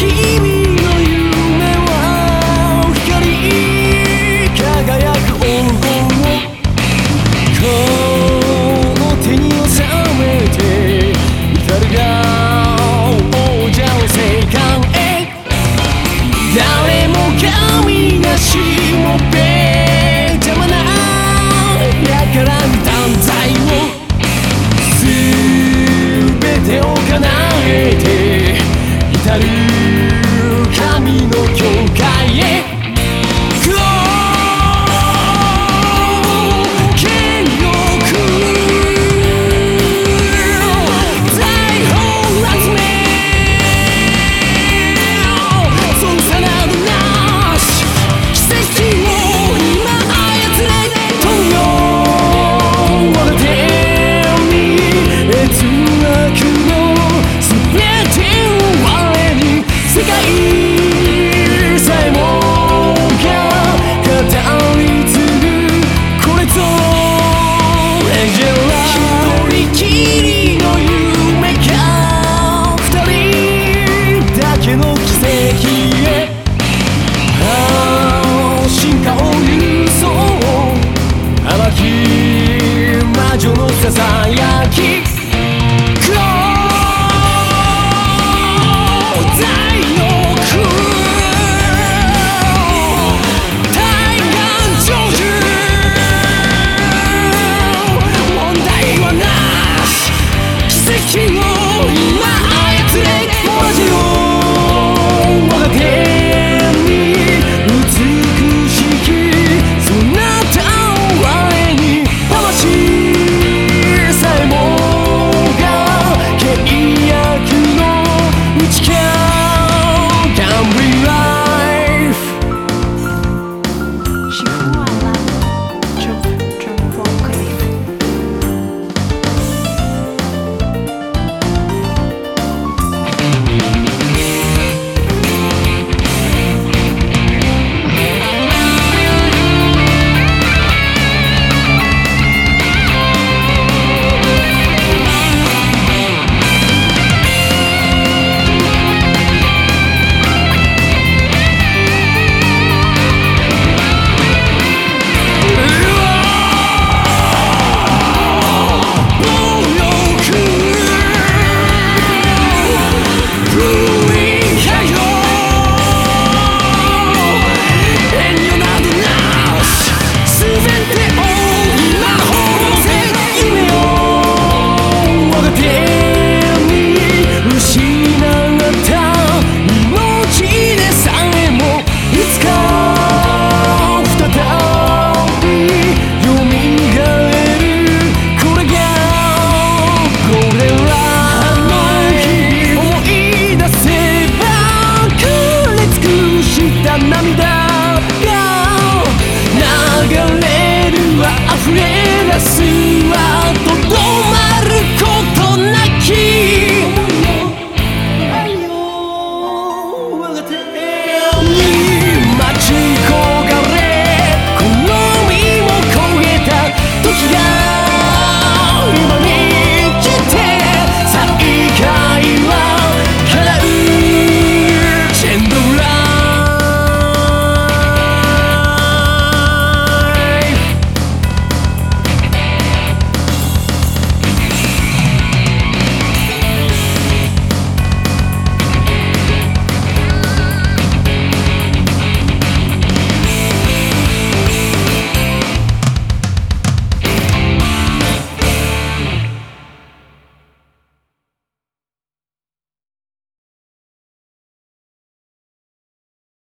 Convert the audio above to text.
女った涙